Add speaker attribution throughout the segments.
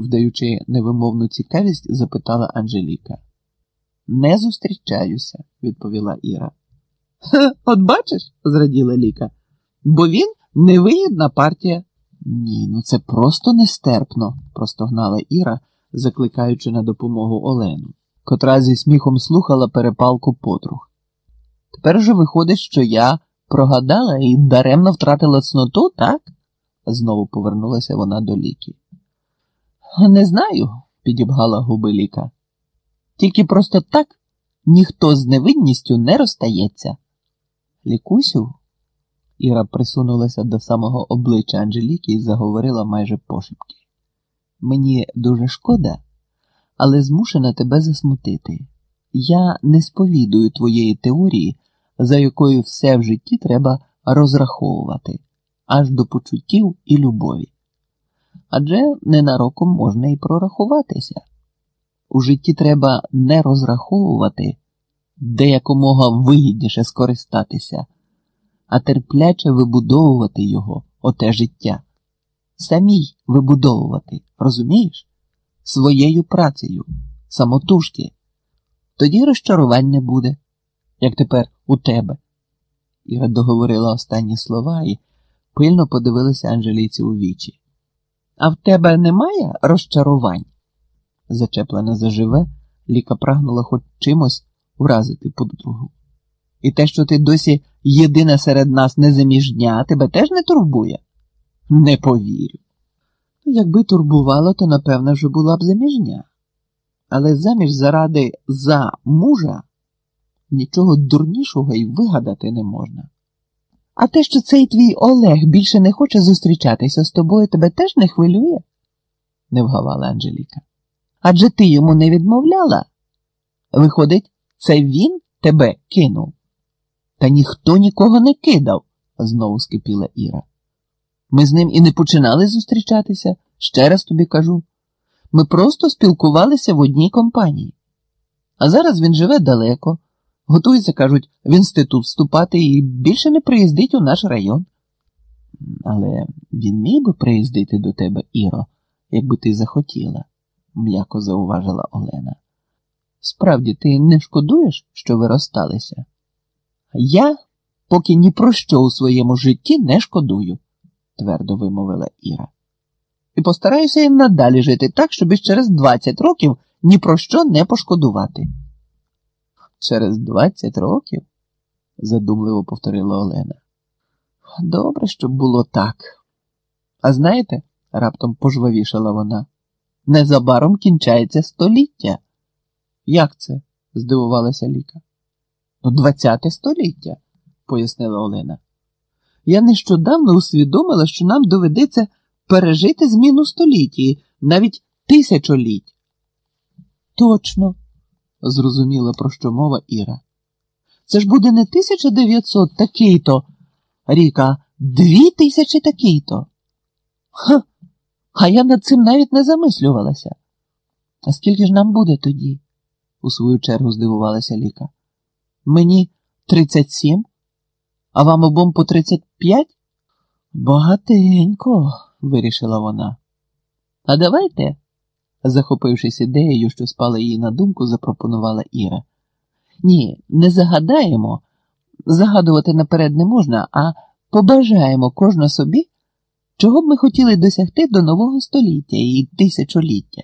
Speaker 1: вдаючи невимовну цікавість, запитала Анжеліка. Не зустрічаюся, відповіла Іра. От бачиш, зраділа Ліка, бо він невигідна партія. Ні, ну це просто нестерпно, простогнала Іра, закликаючи на допомогу Олену, котра зі сміхом слухала перепалку подруг. Тепер же виходить, що я прогадала і даремно втратила цноту, так? знову повернулася вона до ліки. Не знаю, підібгала губи ліка. Тільки просто так ніхто з невинністю не розстається. Лікусю? Іра присунулася до самого обличчя Анжеліки і заговорила майже пошепки. Мені дуже шкода, але змушена тебе засмутити. Я не сповідую твоєї теорії, за якою все в житті треба розраховувати, аж до почуттів і любові. Адже ненароком можна і прорахуватися. У житті треба не розраховувати, де якомога вигідніше скористатися, а терпляче вибудовувати його, оте життя. Самій вибудовувати, розумієш? Своєю працею, самотужки. Тоді розчарувань не буде, як тепер у тебе. Іра договорила останні слова і пильно подивилася Анжеліці у вічі. А в тебе немає розчарувань? Зачеплена заживе, Ліка прагнула хоч чимось вразити подругу. І те, що ти досі єдина серед нас незаміжня, тебе теж не турбує? Не повірю. Якби турбувало, то напевно вже була б заміжня. Але заміж заради за мужа нічого дурнішого й вигадати не можна. А те, що цей твій Олег більше не хоче зустрічатися з тобою, тебе теж не хвилює? не вгавала Анжеліка. Адже ти йому не відмовляла. Виходить, це він тебе кинув. Та ніхто нікого не кидав, знову скипіла Іра. Ми з ним і не починали зустрічатися, ще раз тобі кажу. Ми просто спілкувалися в одній компанії. А зараз він живе далеко, готується, кажуть, в інститут вступати і більше не приїздить у наш район. Але він міг би приїздити до тебе, Іро, якби ти захотіла, м'яко зауважила Олена. Справді, ти не шкодуєш, що ви розсталися? Я поки ні про що у своєму житті не шкодую, твердо вимовила Іра. І постараюся і надалі жити так, щоб через 20 років ні про що не пошкодувати. Через 20 років? задумливо повторила Олена. Добре, щоб було так. А знаєте, раптом пожвавішала вона, незабаром кінчається століття. Як це? здивувалася Ліка. Ну, двадцяте століття, пояснила Олена. Я нещодавно усвідомила, що нам доведеться пережити зміну столітті, навіть тисячоліть. Точно, зрозуміла, про що мова Іра. Це ж буде не 1900 такий-то, ріка, дві тисячі такий-то. Ха, а я над цим навіть не замислювалася. А скільки ж нам буде тоді? у свою чергу здивувалася Ліка. Мені 37, а вам обом по 35? Багатенько, вирішила вона. А давайте, захопившись ідеєю, що спала їй на думку, запропонувала Іра. Ні, не загадаємо, загадувати наперед не можна, а побажаємо кожна собі, чого б ми хотіли досягти до нового століття і тисячоліття.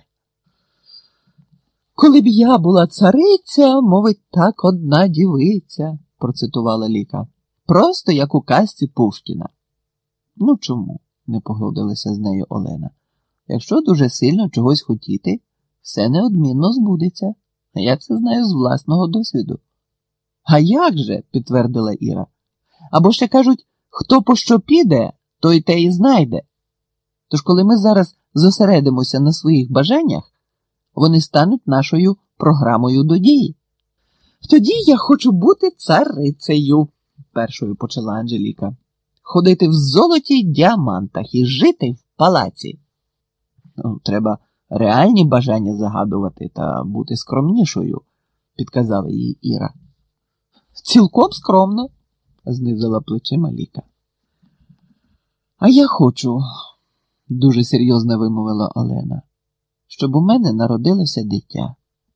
Speaker 1: Коли б я була цариця, мовить так одна дівиця, процитувала Ліка. Просто як у казці Пушкіна. Ну чому? не погодилася з нею Олена. Якщо дуже сильно чогось хотіти, все неодмінно збудеться. Я це знаю з власного досвіду. А як же? підтвердила Іра. Або ще кажуть, хто по що піде, той те і знайде. Тож, коли ми зараз зосередимося на своїх бажаннях, вони стануть нашою програмою до дії. Тоді я хочу бути царицею, першою почала Анжеліка. Ходити в золоті діамантах і жити в палаці. Ну, Треба реальні бажання загадувати та бути скромнішою, підказала їй Іра. Цілком скромно, знизила плечима Ліка. А я хочу, дуже серйозно вимовила Олена. щоб у мене народилося дитя.